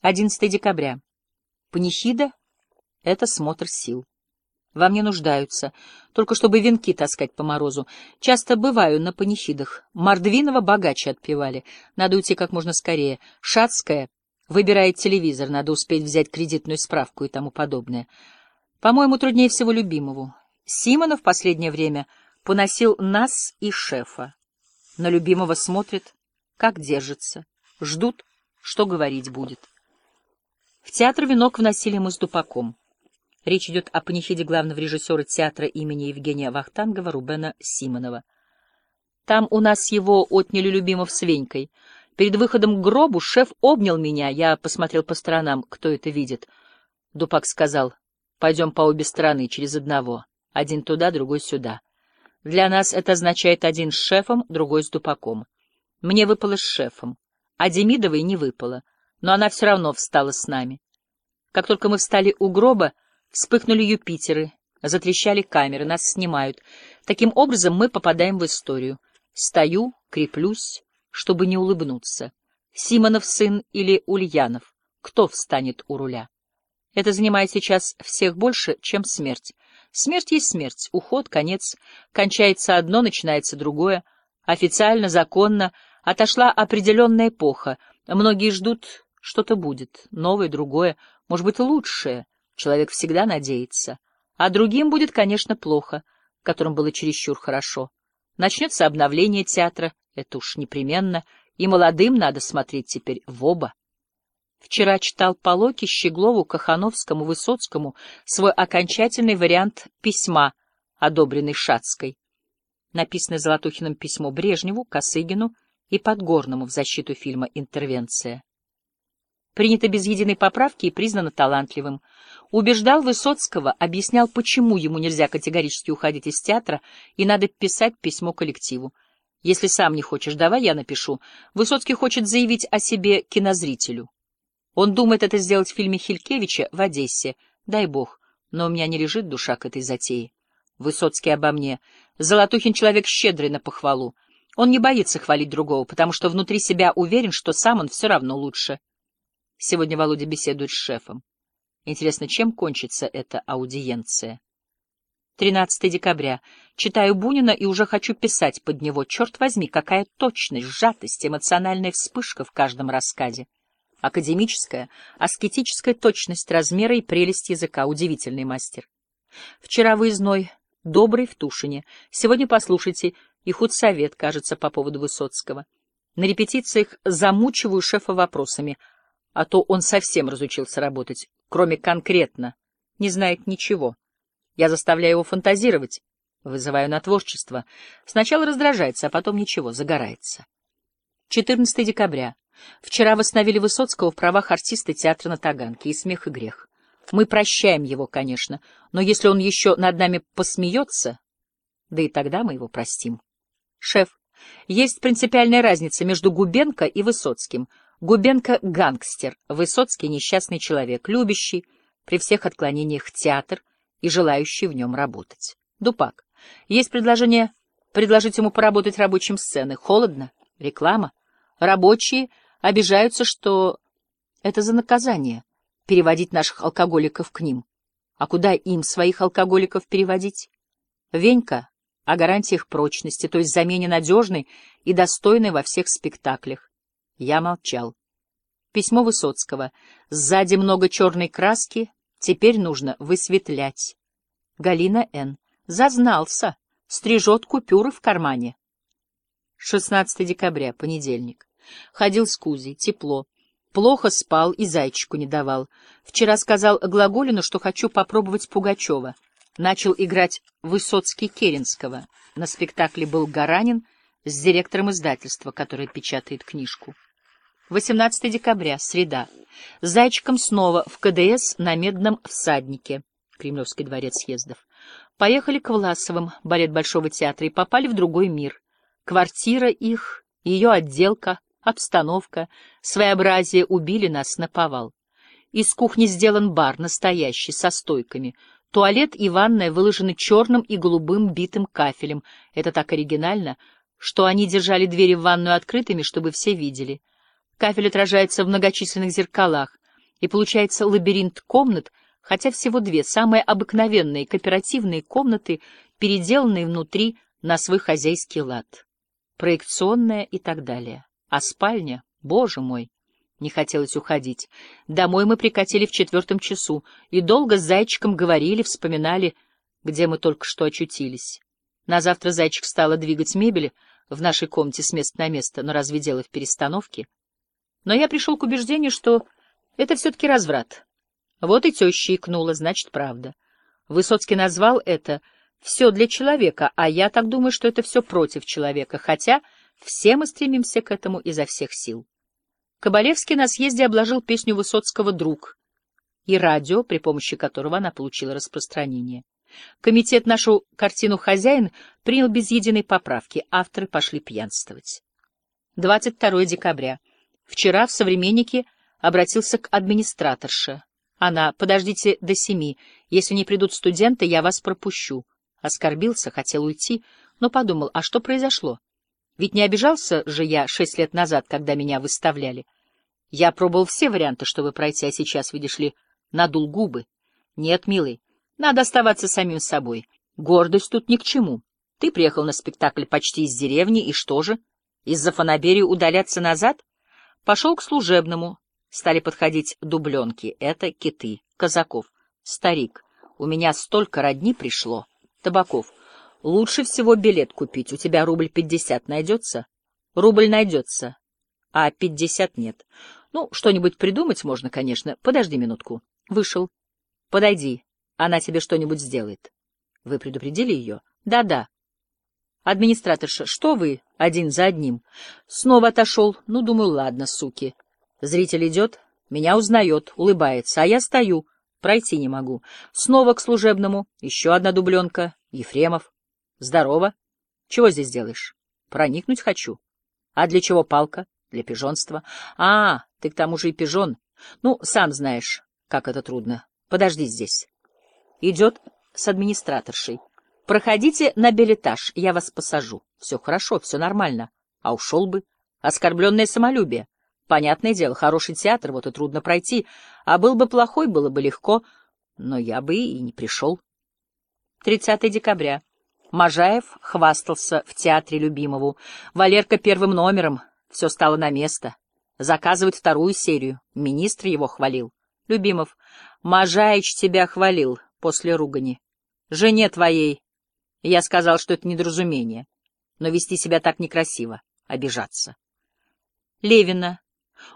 11 декабря. Панихида — это смотр сил. Во мне нуждаются, только чтобы венки таскать по морозу. Часто бываю на панихидах. Мордвинова богаче отпевали. Надо уйти как можно скорее. Шацкая выбирает телевизор, надо успеть взять кредитную справку и тому подобное. По-моему, труднее всего любимому. Симона в последнее время поносил нас и шефа. На любимого смотрят, как держится, ждут, что говорить будет. В театр венок вносили мы с Дупаком. Речь идет о панихиде главного режиссера театра имени Евгения Вахтангова Рубена Симонова. Там у нас его отняли Любимов с Венькой. Перед выходом к гробу шеф обнял меня. Я посмотрел по сторонам, кто это видит. Дупак сказал, пойдем по обе стороны, через одного. Один туда, другой сюда. Для нас это означает один с шефом, другой с Дупаком. Мне выпало с шефом, а Демидовой не выпало, но она все равно встала с нами. Как только мы встали у гроба, Вспыхнули Юпитеры, затрещали камеры, нас снимают. Таким образом мы попадаем в историю. Стою, креплюсь, чтобы не улыбнуться. Симонов сын или Ульянов? Кто встанет у руля? Это занимает сейчас всех больше, чем смерть. Смерть есть смерть, уход, конец. Кончается одно, начинается другое. Официально, законно отошла определенная эпоха. Многие ждут, что-то будет, новое, другое, может быть, лучшее — Человек всегда надеется. А другим будет, конечно, плохо, которым было чересчур хорошо. Начнется обновление театра, это уж непременно, и молодым надо смотреть теперь в оба. Вчера читал Полоки, Щеглову, Кахановскому, Высоцкому свой окончательный вариант письма, одобренный Шацкой. Написанное Золотухиным письмо Брежневу, Косыгину и Подгорному в защиту фильма «Интервенция» принято без единой поправки и признано талантливым. Убеждал Высоцкого, объяснял, почему ему нельзя категорически уходить из театра и надо писать письмо коллективу. Если сам не хочешь, давай я напишу. Высоцкий хочет заявить о себе кинозрителю. Он думает это сделать в фильме Хилькевича в Одессе. Дай бог, но у меня не лежит душа к этой затее. Высоцкий обо мне. Золотухин человек щедрый на похвалу. Он не боится хвалить другого, потому что внутри себя уверен, что сам он все равно лучше. Сегодня Володя беседует с шефом. Интересно, чем кончится эта аудиенция? 13 декабря. Читаю Бунина и уже хочу писать под него. Черт возьми, какая точность, сжатость, эмоциональная вспышка в каждом рассказе. Академическая, аскетическая точность размера и прелесть языка. Удивительный мастер. Вчера выездной, добрый в Тушине. Сегодня послушайте и худсовет, кажется, по поводу Высоцкого. На репетициях замучиваю шефа вопросами — а то он совсем разучился работать, кроме конкретно, не знает ничего. Я заставляю его фантазировать, вызываю на творчество. Сначала раздражается, а потом ничего, загорается. 14 декабря. Вчера восстановили Высоцкого в правах артиста театра на Таганке, и смех, и грех. Мы прощаем его, конечно, но если он еще над нами посмеется, да и тогда мы его простим. Шеф, есть принципиальная разница между Губенко и Высоцким — Губенко — гангстер, Высоцкий — несчастный человек, любящий при всех отклонениях театр и желающий в нем работать. Дупак. Есть предложение предложить ему поработать рабочим сцены. Холодно. Реклама. Рабочие обижаются, что это за наказание — переводить наших алкоголиков к ним. А куда им своих алкоголиков переводить? Венька о гарантиях прочности, то есть замене надежной и достойной во всех спектаклях. Я молчал. Письмо Высоцкого. Сзади много черной краски, теперь нужно высветлять. Галина Н. Зазнался. Стрижет купюры в кармане. 16 декабря, понедельник. Ходил с Кузей, тепло. Плохо спал и зайчику не давал. Вчера сказал Глаголину, что хочу попробовать Пугачева. Начал играть Высоцкий Керенского. На спектакле был Гаранин с директором издательства, которое печатает книжку. 18 декабря, среда. Зайчиком снова в КДС на Медном всаднике. Кремлевский дворец съездов. Поехали к Власовым, балет Большого театра, и попали в другой мир. Квартира их, ее отделка, обстановка, своеобразие убили нас на повал. Из кухни сделан бар, настоящий, со стойками. Туалет и ванная выложены черным и голубым битым кафелем. Это так оригинально, что они держали двери в ванную открытыми, чтобы все видели. Кафель отражается в многочисленных зеркалах. И получается лабиринт комнат, хотя всего две, самые обыкновенные кооперативные комнаты, переделанные внутри на свой хозяйский лад. Проекционная и так далее. А спальня, боже мой, не хотелось уходить. Домой мы прикатили в четвертом часу и долго с зайчиком говорили, вспоминали, где мы только что очутились. На завтра зайчик стала двигать мебель в нашей комнате с места на место, но разве дело в перестановке? Но я пришел к убеждению, что это все-таки разврат. Вот и теща икнула, значит, правда. Высоцкий назвал это «все для человека», а я так думаю, что это все против человека, хотя все мы стремимся к этому изо всех сил. Кабалевский на съезде обложил песню Высоцкого «Друг» и радио, при помощи которого она получила распространение. Комитет нашу картину «Хозяин» принял без единой поправки, авторы пошли пьянствовать. 22 декабря. Вчера в «Современнике» обратился к администраторше. Она, подождите до семи, если не придут студенты, я вас пропущу. Оскорбился, хотел уйти, но подумал, а что произошло? Ведь не обижался же я шесть лет назад, когда меня выставляли. Я пробовал все варианты, чтобы пройти, а сейчас, видишь ли, надул губы. Нет, милый, надо оставаться самим собой. Гордость тут ни к чему. Ты приехал на спектакль почти из деревни, и что же? Из-за фанаберии удаляться назад? Пошел к служебному. Стали подходить дубленки. Это киты. Казаков. Старик. У меня столько родни пришло. Табаков. Лучше всего билет купить. У тебя рубль пятьдесят найдется? Рубль найдется, а пятьдесят нет. Ну, что-нибудь придумать можно, конечно. Подожди минутку. Вышел. Подойди. Она тебе что-нибудь сделает. Вы предупредили ее? Да-да. Администраторша, что вы один за одним? Снова отошел. Ну, думаю, ладно, суки. Зритель идет, меня узнает, улыбается, а я стою, пройти не могу. Снова к служебному, еще одна дубленка, Ефремов. Здорово. Чего здесь делаешь? Проникнуть хочу. А для чего палка? Для пижонства. А, ты к тому же и пижон. Ну, сам знаешь, как это трудно. Подожди здесь. Идет с администраторшей. Проходите на билетаж, я вас посажу. Все хорошо, все нормально. А ушел бы. Оскорбленное самолюбие. Понятное дело, хороший театр, вот и трудно пройти. А был бы плохой, было бы легко. Но я бы и не пришел. 30 декабря. Можаев хвастался в театре любимому. Валерка первым номером. Все стало на место. Заказывает вторую серию. Министр его хвалил. Любимов. Можаич тебя хвалил после ругани. Жене твоей. Я сказал, что это недоразумение. Но вести себя так некрасиво. Обижаться. Левина.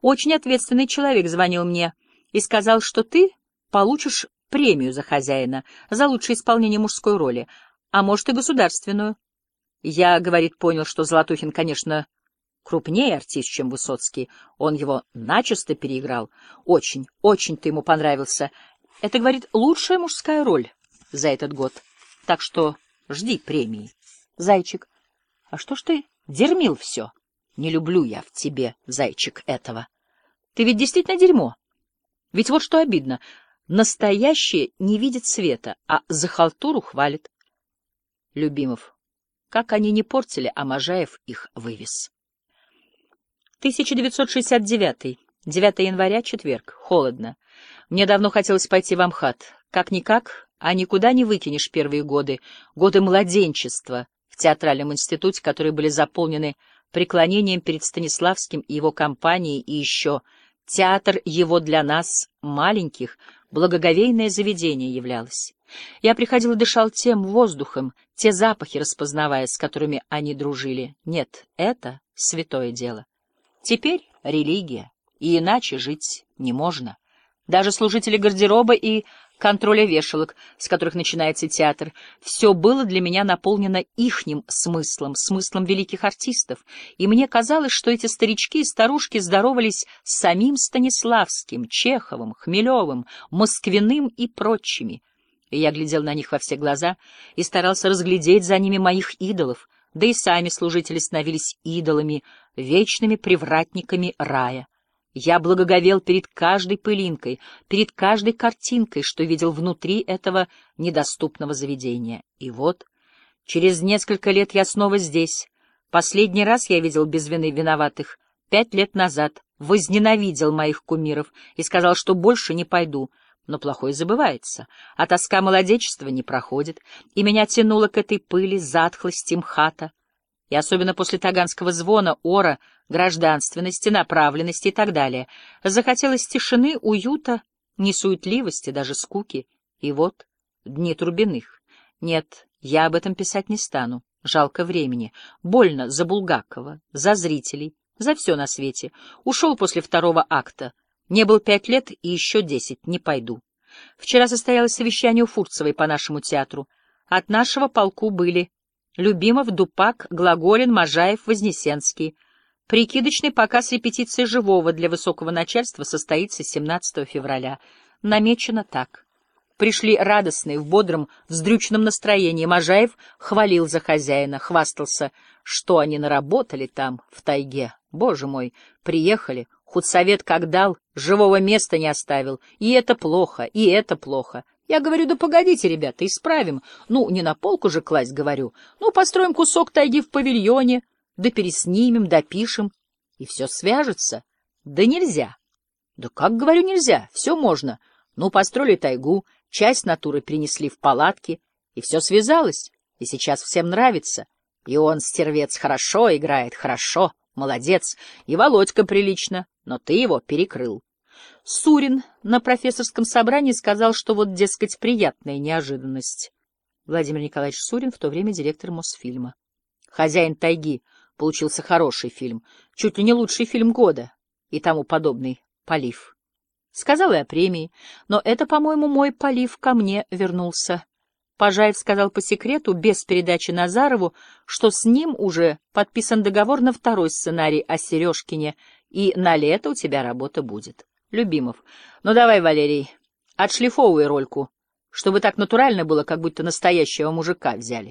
Очень ответственный человек звонил мне и сказал, что ты получишь премию за хозяина, за лучшее исполнение мужской роли, а может и государственную. Я, говорит, понял, что Золотухин, конечно, крупнее артист, чем Высоцкий. Он его начисто переиграл. Очень, очень ты ему понравился. Это, говорит, лучшая мужская роль за этот год. Так что жди премии. Зайчик, а что ж ты дермил все? Не люблю я в тебе, зайчик, этого. Ты ведь действительно дерьмо. Ведь вот что обидно. Настоящее не видит света, а за халтуру хвалит. Любимов. Как они не портили, а Можаев их вывез. 1969. 9 января, четверг. Холодно. Мне давно хотелось пойти в Амхат. Как-никак, а никуда не выкинешь первые годы, годы младенчества в театральном институте, которые были заполнены преклонением перед Станиславским и его компанией, и еще театр его для нас, маленьких, благоговейное заведение являлось. Я приходил и дышал тем воздухом, те запахи распознавая, с которыми они дружили. Нет, это святое дело. Теперь религия, и иначе жить не можно. Даже служители гардероба и контроля вешалок, с которых начинается театр, все было для меня наполнено ихним смыслом, смыслом великих артистов, и мне казалось, что эти старички и старушки здоровались с самим Станиславским, Чеховым, Хмелевым, Москвиным и прочими. И я глядел на них во все глаза и старался разглядеть за ними моих идолов, да и сами служители становились идолами, вечными привратниками рая. Я благоговел перед каждой пылинкой, перед каждой картинкой, что видел внутри этого недоступного заведения. И вот, через несколько лет я снова здесь. Последний раз я видел без вины виноватых пять лет назад возненавидел моих кумиров и сказал, что больше не пойду. Но плохое забывается, а тоска молодечества не проходит, и меня тянуло к этой пыли, затхлости МХАТа. И особенно после таганского звона, ора, гражданственности, направленности и так далее. Захотелось тишины, уюта, несуетливости, даже скуки. И вот дни Трубиных. Нет, я об этом писать не стану. Жалко времени. Больно за Булгакова, за зрителей, за все на свете. Ушел после второго акта. Не был пять лет и еще десять. Не пойду. Вчера состоялось совещание у Фурцевой по нашему театру. От нашего полку были Любимов, Дупак, Глаголин, Можаев, Вознесенский. Прикидочный показ репетиции живого для высокого начальства состоится 17 февраля. Намечено так. Пришли радостные, в бодром, вздрючном настроении. Можаев хвалил за хозяина, хвастался, что они наработали там, в тайге. Боже мой, приехали, худсовет как дал, живого места не оставил. И это плохо, и это плохо. Я говорю, да погодите, ребята, исправим. Ну, не на полку же класть, говорю. Ну, построим кусок тайги в павильоне, да переснимем, допишем, и все свяжется. Да нельзя. Да как, говорю, нельзя, все можно. Ну, построили тайгу, часть натуры принесли в палатки, и все связалось, и сейчас всем нравится. И он, стервец, хорошо играет, хорошо, молодец, и Володька прилично, но ты его перекрыл. Сурин на профессорском собрании сказал, что вот, дескать, приятная неожиданность. Владимир Николаевич Сурин, в то время директор Мосфильма. «Хозяин тайги» получился хороший фильм, чуть ли не лучший фильм года и тому подобный полив. Сказал и о премии, но это, по-моему, мой полив ко мне вернулся. Пожаев сказал по секрету, без передачи Назарову, что с ним уже подписан договор на второй сценарий о Сережкине, и на лето у тебя работа будет. Любимов. Ну давай, Валерий, отшлифовывай рольку, чтобы так натурально было, как будто настоящего мужика взяли.